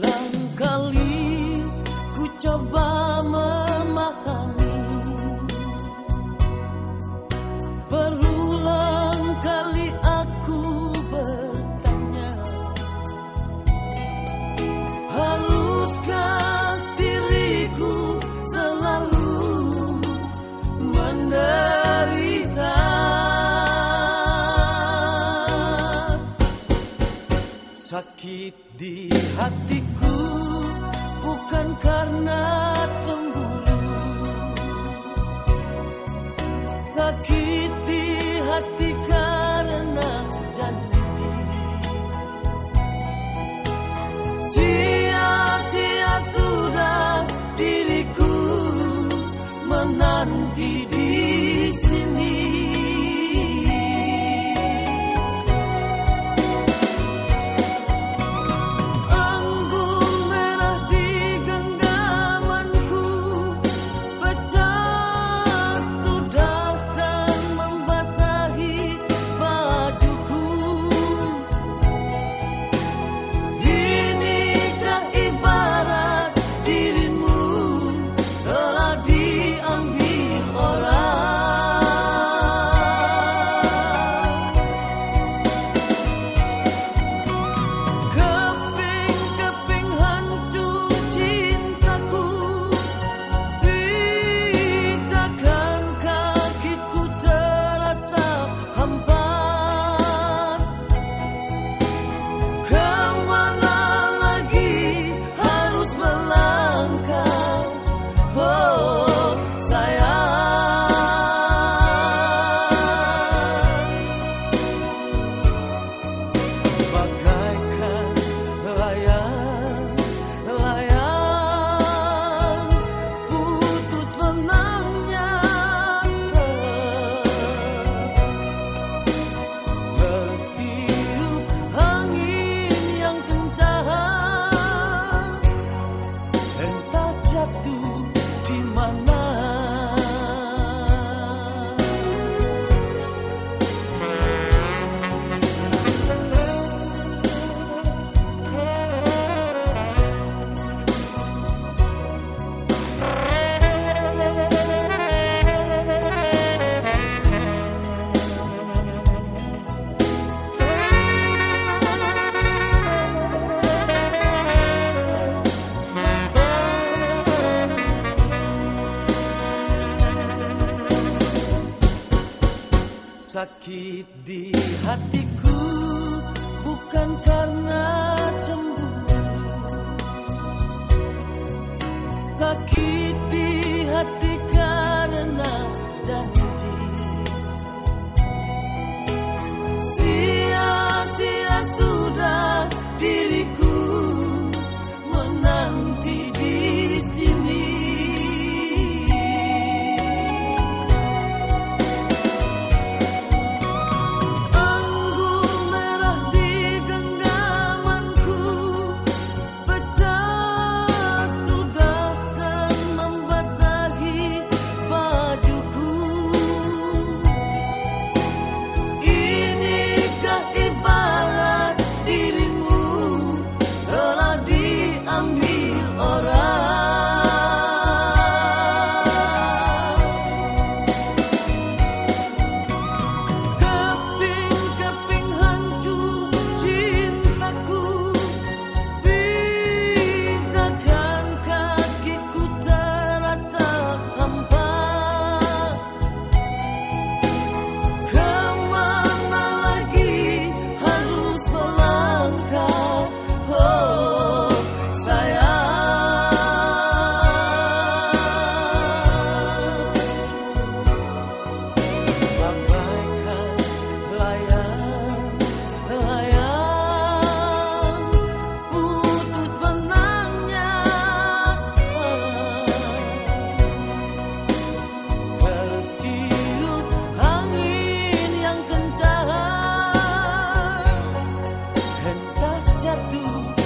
Berulang kali ku coba memahami sakit di hatiku bukan karena cemburu. Sakit di hati karena janji. sakit di hatiku bukan karena cemburu. Sakit a do.